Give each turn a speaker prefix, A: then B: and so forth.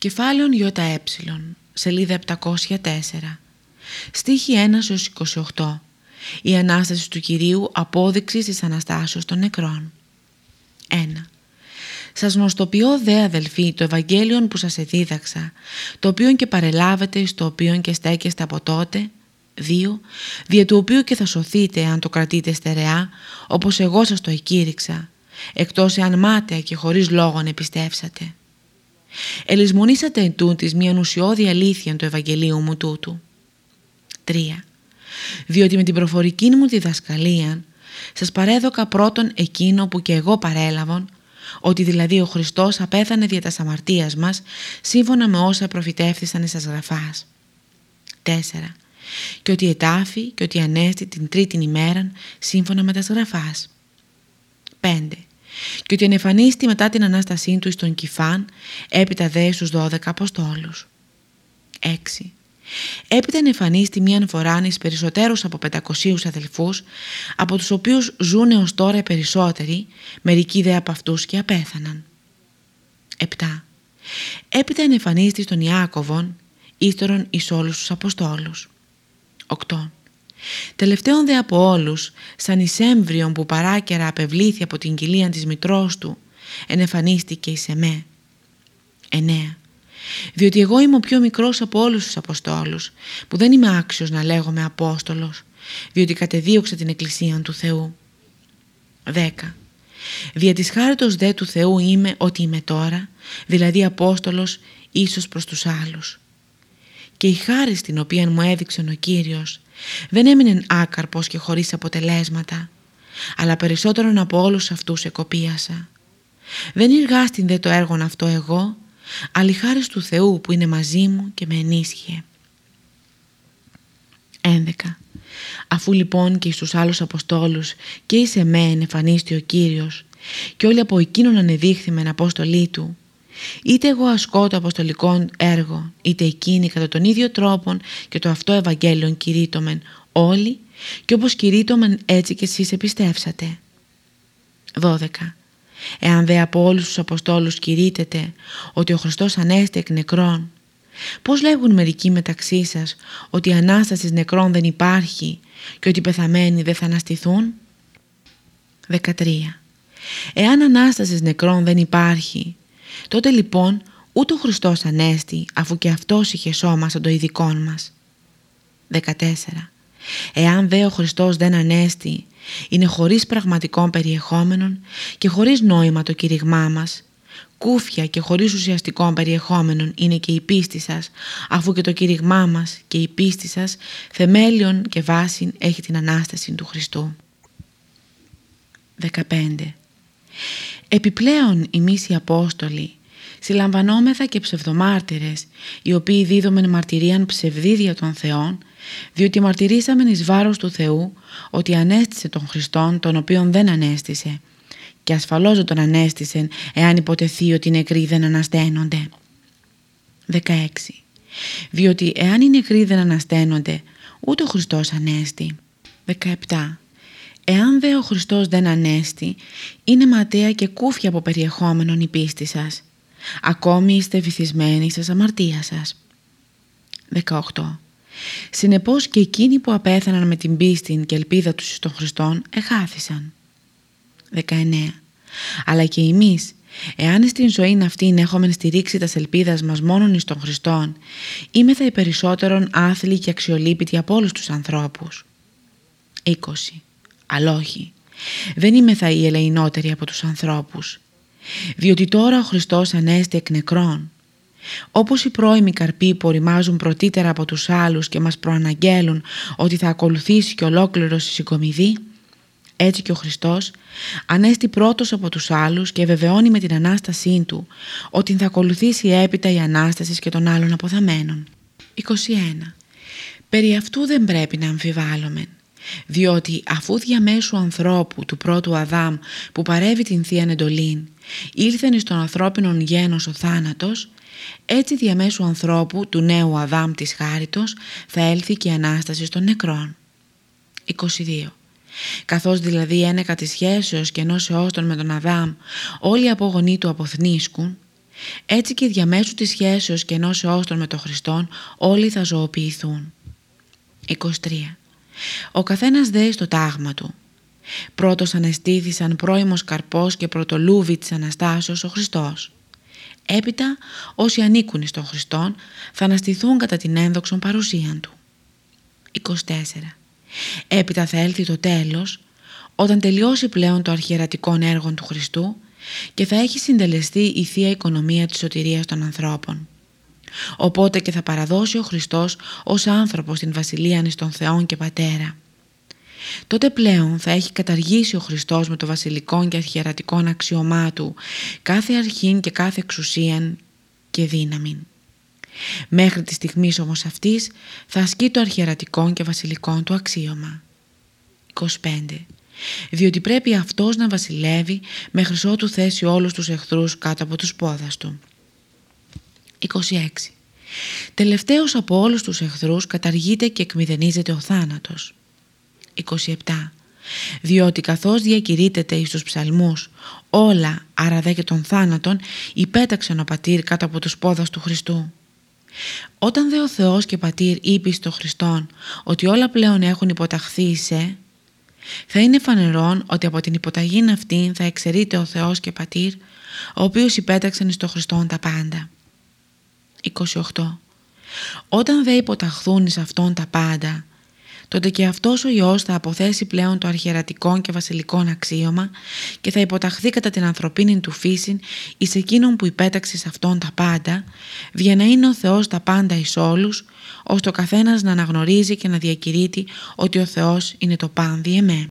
A: Κεφάλαιον ΙΕ, σελίδα 704, στίχη 1 28, η Ανάσταση του Κυρίου απόδειξη της Αναστάσεως των νεκρών. 1. Σας γνωστοποιώ δε αδελφοί το Ευαγγέλιον που σας εδίδαξα, το οποίο και παρελάβετε στο οποίο και στέκεστε από τότε. 2. Δια του οποίου και θα σωθείτε αν το κρατείτε στερεά, όπως εγώ σας το εκήρυξα, εκτός εάν μάταια και χωρίς λόγον επιστεύσατε. Ελισμονήσατε εν τούτης μια ουσιώδη αλήθεια του Ευαγγελίου μου τούτου. 3. Διότι με την προφορική μου τη δασκαλία σας παρέδωκα πρώτον εκείνο που και εγώ παρέλαβον, ότι δηλαδή ο Χριστός απέθανε δια τα αμαρτίας μας, σύμφωνα με όσα προφητεύθησαν εις γραφάς. 4. Και ότι ετάφη και ότι ανέστη την τρίτη ημέρα, σύμφωνα με τας γραφάς. 5 και ότι ανεφανίστη μετά την Ανάστασή του στον Κιφάν, έπειτα δε στους 12 Αποστόλους. 6. Έπειτα εμφανίστη μίαν φορά εις περισσότερους από 500 αδελφούς, από τους οποίους ζουν έως τώρα περισσότεροι, μερικοί δε από αυτούς και απέθαναν. 7. Έπειτα εμφανίστη στον Ιάκωβον, ύστερον εις όλους τους Αποστόλους. 8. Τελευταίον δε από όλους, σαν εισέμβριον που παράκαιρα απευλήθη από την κοιλία της μητρός του, ενεφανίστηκε εις εμέ. 9. Διότι εγώ είμαι ο πιο μικρός από όλους τους Αποστόλους, που δεν είμαι άξιος να λέγομαι Απόστολος, διότι κατεδίωξα την Εκκλησία του Θεού. 10. Δια της χάριτος δε του Θεού είμαι ότι είμαι τώρα, δηλαδή Απόστολος ίσως προς τους άλλους. Και η χάρη στην οποία μου έδειξε ο Κύριος δεν έμεινε άκαρπος και χωρίς αποτελέσματα, αλλά περισσότερον από όλους αυτούς εκοπίασα. Δεν εργάστην δε το έργο αυτό εγώ, αλλά η χάρη του Θεού που είναι μαζί μου και με ενίσχυε. 11. Αφού λοιπόν και στους άλλους Αποστόλους και εις εμέ εμφανίστη ο Κύριος και όλοι από εκείνον ανεδείχθημεν απόστολή του, είτε εγώ ασκώ το αποστολικό έργο, είτε εκείνοι κατά τον ίδιο τρόπο και το αυτό Ευαγγέλιον κηρύττωμεν όλοι και όπως κηρύττωμεν έτσι και εσείς επιστεύσατε. 12. Εάν δε από όλους τους Αποστόλους κηρύττεται ότι ο Χριστός ανέστη εκ νεκρών, πώς λέγουν μερικοί μεταξύ σας ότι η Ανάσταση νεκρών δεν υπάρχει και ότι οι πεθαμένοι δεν θα αναστηθούν; 13. Εάν Ανάσταση νεκρών δεν υπάρχει, Τότε λοιπόν ούτε ο Χριστός Ανέστη αφού και αυτός είχε σώμα σαν το ειδικό μας. 14. Εάν δε ο Χριστός δεν ανέστη, είναι χωρίς πραγματικών περιεχόμενων και χωρίς νόημα το κηρυγμά μας, κούφια και χωρίς ουσιαστικών περιεχόμενων είναι και η πίστη σας, αφού και το κηρυγμά μας και η πίστη σας θεμέλιον και βάση έχει την Ανάσταση του Χριστού. 15. Επιπλέον εμείς οι Απόστολοι συλλαμβανόμεθα και ψευδομάρτυρες, οι οποίοι δίδομεν μαρτυρίαν ψευδίδια των Θεών, διότι μαρτυρήσαμεν εις βάρος του Θεού ότι ανέστησε τον Χριστόν τον οποίον δεν ανέστησε και ασφαλώς τον ανέστησε εάν υποτεθεί ότι οι νεκροί δεν ανασταίνονται. 16. Διότι εάν οι νεκροί δεν ανασταίνονται, ούτε ο Χριστός ανέστη. 17. Εάν δε ο Χριστός δεν ανέστη, είναι ματέα και κούφια από περιεχόμενον η πίστη σας. Ακόμη είστε βυθισμένοι σας αμαρτία σας. 18. Συνεπώς και εκείνοι που απέθαναν με την πίστη και ελπίδα τους στον Χριστόν εχάθησαν. 19. Αλλά και εμείς, εάν στην ζωή αυτήν έχουμε στηρίξει τας ελπίδας μας μόνον εις τον Χριστόν, είμεθα οι περισσότερον άθλοι και αξιολύπητοι από όλους τους ανθρώπους. 20. Αλλά όχι. Δεν είμαι θα η ελεηνότερη από τους ανθρώπους. Διότι τώρα ο Χριστός ανέστη εκ νεκρών. Όπως οι πρώιμοι καρποί που οριμάζουν πρωτύτερα από τους άλλους και μας προαναγγέλουν ότι θα ακολουθήσει και ολόκληρος η συγκομιδή, έτσι και ο Χριστός ανέστη πρώτος από τους άλλους και βεβαιώνει με την Ανάστασή Του ότι θα ακολουθήσει έπειτα η Ανάσταση και των άλλων αποθαμένων. 21. Περί αυτού δεν πρέπει να αμφιβάλλομεν διότι αφού διαμέσου ανθρώπου του πρώτου Αδάμ που παρεύει την Θεία Εντολήν ήλθεν στον ανθρώπινον γένος ο θάνατος έτσι διαμέσου ανθρώπου του νέου Αδάμ της χάριτος θα έλθει και η Ανάσταση των νεκρών. 22. Καθώς δηλαδή ένεκα της σχέσεως και ενός εώστον με τον Αδάμ όλοι οι απογονοί του αποθνίσκουν Έτσι και διαμέσου της σχέσεως και ενός εώστων με τον Χριστόν όλοι θα ζωοποιηθούν. 23. Ο καθένας δέει στο τάγμα του. Πρώτος ανεστήθησαν πρώιμος καρπός και πρωτολούβι της Αναστάσεως ο Χριστός. Έπειτα όσοι ανήκουν στον Χριστόν θα αναστηθούν κατά την ένδοξον παρουσίαν Του. 24. Έπειτα θα έλθει το τέλος όταν τελειώσει πλέον το αρχιερατικό έργο του Χριστού και θα έχει συντελεστεί η Θεία Οικονομία της σωτηρίας των ανθρώπων. Οπότε και θα παραδώσει ο Χριστός ως άνθρωπος την Βασιλεία εις των Θεών και Πατέρα. Τότε πλέον θα έχει καταργήσει ο Χριστός με το βασιλικό και αρχιερατικό αξιωμά του κάθε αρχήν και κάθε εξουσίαν και δύναμη. Μέχρι τη στιγμής όμως αυτής θα ασκεί το αρχιερατικό και βασιλικό του αξίωμα. 25. Διότι πρέπει αυτός να βασιλεύει μέχρι ότου θέσει όλους τους εχθρούς κάτω από τους πόδας του. 26. Τελευταίος από όλους τους εχθρούς καταργείται και εκμηδενίζεται ο θάνατος. 27. Διότι καθώς διακηρύτεται εις τους ψαλμούς όλα άρα δε και των θάνατων υπέταξε ο πατήρ κάτω από τους πόδας του Χριστού. Όταν δε ο Θεός και πατήρ είπε στο Χριστόν ότι όλα πλέον έχουν υποταχθεί σε θα είναι φανερόν ότι από την υποταγή αυτή θα εξαιρείται ο Θεός και πατήρ ο οποίος υπέταξαν στο Χριστόν τα πάντα. 28. Όταν δε υποταχθούν εις αυτόν τα πάντα τότε και αυτός ο Υιός θα αποθέσει πλέον το αρχιερατικό και βασιλικό αξίωμα και θα υποταχθεί κατά την ανθρωπίνη του φύση εις εκείνον που υπέταξε σε αυτόν τα πάντα, για να είναι ο Θεός τα πάντα εις όλους, ώστε ο καθένας να αναγνωρίζει και να διακηρύττει ότι ο Θεός είναι το πάνδι εμέ.